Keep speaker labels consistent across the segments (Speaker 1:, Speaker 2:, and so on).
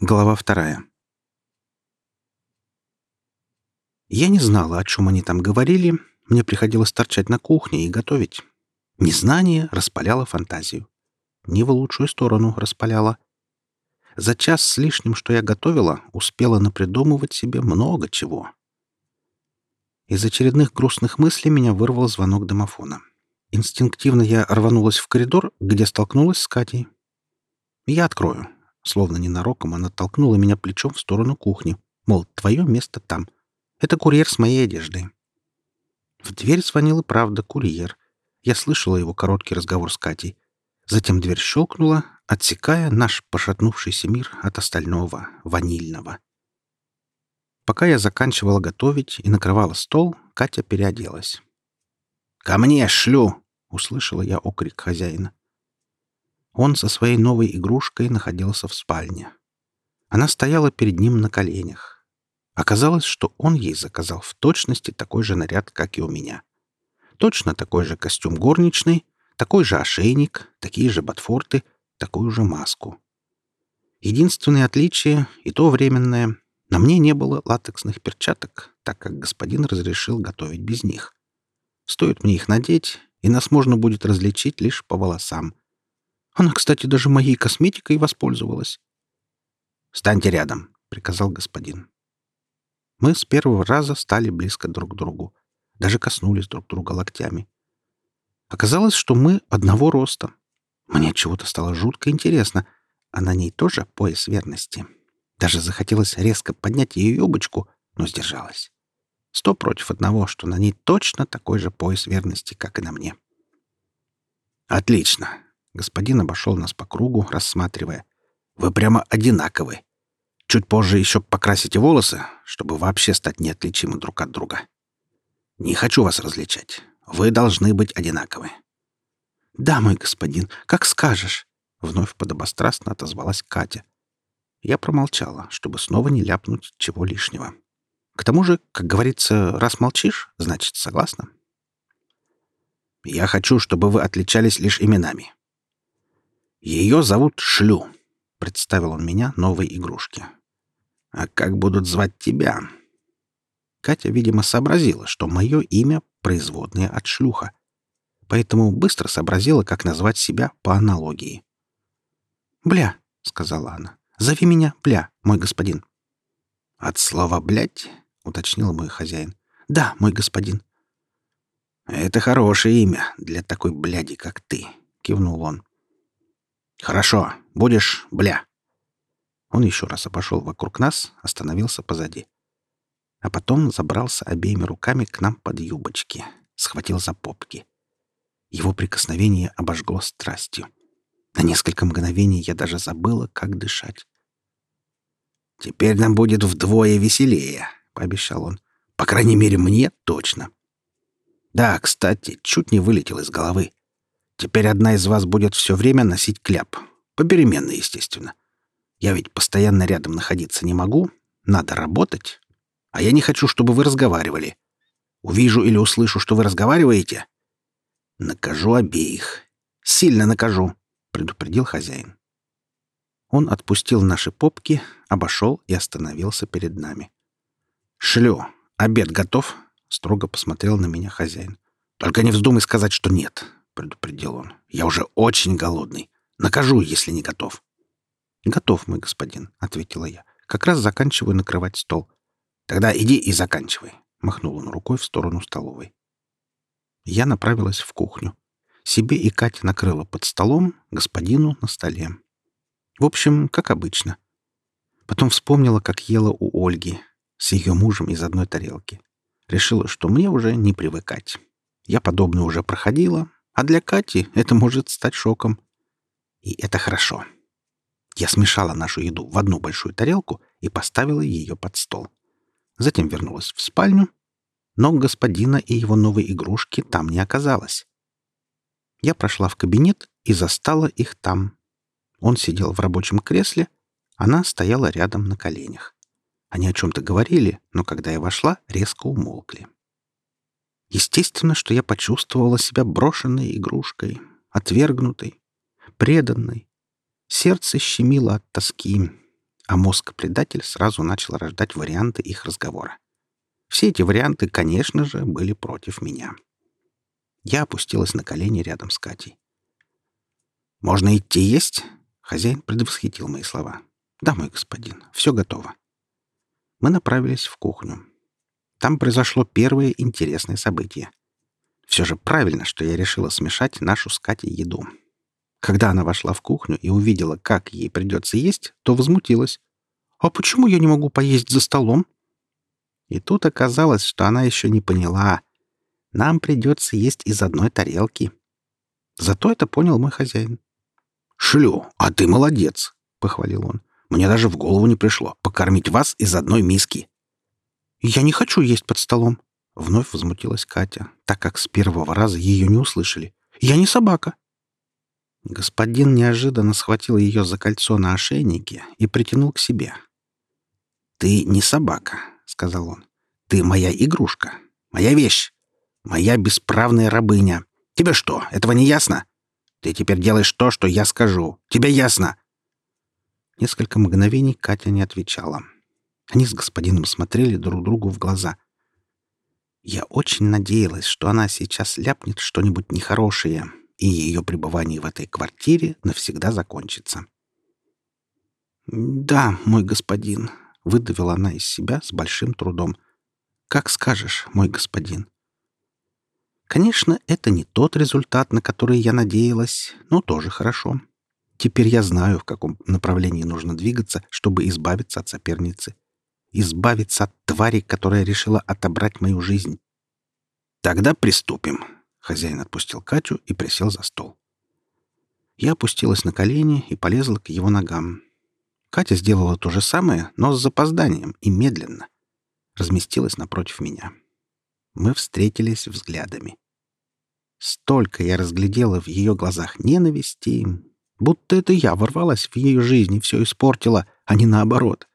Speaker 1: Глава вторая. Я не знала, о чем они там говорили. Мне приходилось торчать на кухне и готовить. Незнание распаляло фантазию. Не в лучшую сторону распаляло. За час с лишним, что я готовила, успела напридумывать себе много чего. Из очередных грустных мыслей меня вырвал звонок домофона. Инстинктивно я рванулась в коридор, где столкнулась с Катей. «Я открою». Словно ненароком она толкнула меня плечом в сторону кухни. Мол, твое место там. Это курьер с моей одеждой. В дверь звонил и правда курьер. Я слышала его короткий разговор с Катей. Затем дверь щелкнула, отсекая наш пошатнувшийся мир от остального, ванильного. Пока я заканчивала готовить и накрывала стол, Катя переоделась. «Ко мне, шлю!» — услышала я окрик хозяина. Он со своей новой игрушкой находился в спальне. Она стояла перед ним на коленях. Оказалось, что он ей заказал в точности такой же наряд, как и у меня. Точно такой же костюм горничный, такой же ошейник, такие же ботфорты, такую же маску. Единственное отличие, и то временное, на мне не было латексных перчаток, так как господин разрешил готовить без них. Стоит мне их надеть, и нас можно будет различить лишь по волосам, она, кстати, даже моей косметикой воспользовалась. «Станьте рядом», — приказал господин. Мы с первого раза стали близко друг к другу, даже коснулись друг друга локтями. Оказалось, что мы одного роста. Мне чего-то стало жутко интересно, а на ней тоже пояс верности. Даже захотелось резко поднять ее юбочку, но сдержалась. Сто против одного, что на ней точно такой же пояс верности, как и на мне. «Отлично. Господин обошел нас по кругу, рассматривая. «Вы прямо одинаковы. Чуть позже еще покрасите волосы, чтобы вообще стать неотличимы друг от друга. Не хочу вас различать. Вы должны быть одинаковы». «Да, мой господин, как скажешь», — вновь подобострастно отозвалась Катя. Я промолчала, чтобы снова не ляпнуть чего лишнего. К тому же, как говорится, раз молчишь, значит, согласна. «Я хочу, чтобы вы отличались лишь именами. «Ее зовут Шлю», — представил он меня новой игрушке. «А как будут звать тебя?» Катя, видимо, сообразила, что мое имя — производное от шлюха, поэтому быстро сообразила, как назвать себя по аналогии. «Бля», — сказала она, — «зови меня Бля, мой господин». «От слова «блядь»?» — уточнил мой хозяин. «Да, мой господин». «Это хорошее имя для такой бляди, как ты», — кивнул он. «Хорошо, будешь, бля». Он еще раз обошел вокруг нас, остановился позади. А потом забрался обеими руками к нам под юбочки, схватил за попки. Его прикосновение обожгло страстью. На несколько мгновений я даже забыла, как дышать. «Теперь нам будет вдвое веселее», — пообещал он. «По крайней мере, мне точно». «Да, кстати, чуть не вылетел из головы. Теперь одна из вас будет все время носить кляп. Попеременно, естественно. Я ведь постоянно рядом находиться не могу. Надо работать. А я не хочу, чтобы вы разговаривали. Увижу или услышу, что вы разговариваете. Накажу обеих. Сильно накажу, предупредил хозяин. Он отпустил наши попки, обошел и остановился перед нами. «Шлю. Обед готов?» — строго посмотрел на меня хозяин. «Только не вздумай сказать, что нет. — предупредил он. «Я уже очень голодный. Накажу, если не готов». «Готов, мой господин», — ответила я. «Как раз заканчиваю накрывать стол». «Тогда иди и заканчивай», — махнул он рукой в сторону столовой. Я направилась в кухню. Себе и Катя накрыла под столом, господину на столе. В общем, как обычно. Потом вспомнила, как ела у Ольги с ее мужем из одной тарелки. Решила, что мне уже не привыкать. Я подобное уже проходила, а для Кати это может стать шоком. И это хорошо. Я смешала нашу еду в одну большую тарелку и поставила ее под стол. Затем вернулась в спальню, но господина и его новой игрушки там не оказалось. Я прошла в кабинет и застала их там. Он сидел в рабочем кресле, она стояла рядом на коленях. Они о чем-то говорили, но когда я вошла, резко умолкли. Естественно, что я почувствовала себя брошенной игрушкой, отвергнутой, преданной. Сердце щемило от тоски. а мозг-предатель сразу начал рождать варианты их разговора. Все эти варианты, конечно же, были против меня. Я опустилась на колени рядом с Катей. «Можно идти есть?» Хозяин предвосхитил мои слова. «Да, мой господин, все готово». Мы направились в кухню. Там произошло первое интересное событие. Все же правильно, что я решила смешать нашу с Катей еду. Когда она вошла в кухню и увидела, как ей придется есть, то возмутилась. «А почему я не могу поесть за столом?» И тут оказалось, что она еще не поняла. Нам придется есть из одной тарелки. Зато это понял мой хозяин.
Speaker 2: «Шлю, а ты молодец!» — похвалил он. «Мне даже в голову не пришло покормить вас из одной миски».
Speaker 1: «Я не хочу есть под столом», — вновь возмутилась Катя, так как с первого раза ее не услышали. «Я не собака». Господин неожиданно схватил ее за кольцо на ошейнике и притянул к себе.
Speaker 2: «Ты не собака», — сказал он. «Ты моя игрушка, моя вещь, моя бесправная рабыня. Тебе что, этого не ясно? Ты теперь делаешь то, что я скажу. Тебе ясно?»
Speaker 1: Несколько мгновений Катя не отвечала. Они с господином смотрели друг другу в глаза. Я очень надеялась, что она сейчас ляпнет что-нибудь нехорошее, и ее пребывание в этой квартире навсегда закончится. «Да, мой господин», — выдавила она из себя с большим трудом. «Как скажешь, мой господин». Конечно, это не тот результат, на который я надеялась, но тоже хорошо. Теперь я знаю, в каком направлении нужно двигаться, чтобы избавиться от соперницы избавиться от твари, которая решила отобрать мою жизнь.
Speaker 2: Тогда приступим. Хозяин отпустил Катю и присел за стол.
Speaker 1: Я опустилась на колени и полезла к его ногам. Катя сделала то же самое, но с запозданием и медленно. Разместилась напротив меня. Мы встретились взглядами. Столько я разглядела в ее глазах ненависти, будто это я ворвалась в ее жизнь и все испортила, а не наоборот.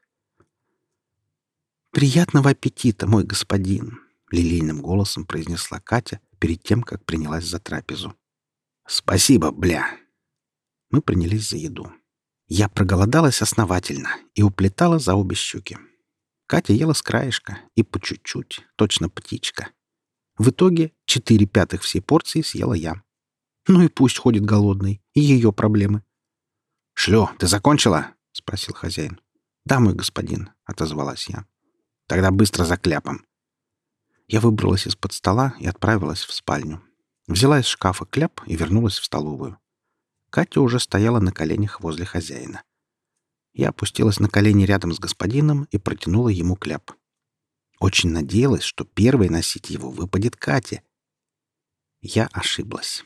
Speaker 1: «Приятного аппетита, мой господин!» — лилейным голосом произнесла Катя перед тем, как принялась за трапезу.
Speaker 2: «Спасибо, бля!»
Speaker 1: Мы принялись за еду. Я проголодалась основательно и уплетала за обе щеки. Катя ела с краешка и по чуть-чуть, точно птичка. В итоге четыре пятых всей порции съела я. Ну и пусть ходит голодный, и ее проблемы.
Speaker 2: «Шлю, ты закончила?» — спросил хозяин.
Speaker 1: «Да, мой господин», — отозвалась я.
Speaker 2: Тогда быстро за кляпом.
Speaker 1: Я выбралась из-под стола и отправилась в спальню. Взяла из шкафа кляп и вернулась в столовую. Катя уже стояла на коленях возле хозяина. Я опустилась на колени рядом с господином и протянула ему кляп. Очень надеялась, что первой носить его выпадет Кате. Я ошиблась.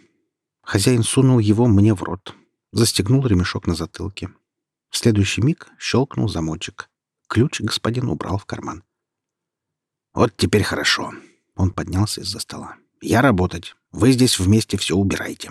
Speaker 1: Хозяин сунул его мне в рот, застегнул ремешок на затылке. В следующий миг щелкнул замочек. Ключ господин убрал в карман.
Speaker 2: «Вот теперь хорошо». Он поднялся из-за стола. «Я работать. Вы здесь вместе все убираете».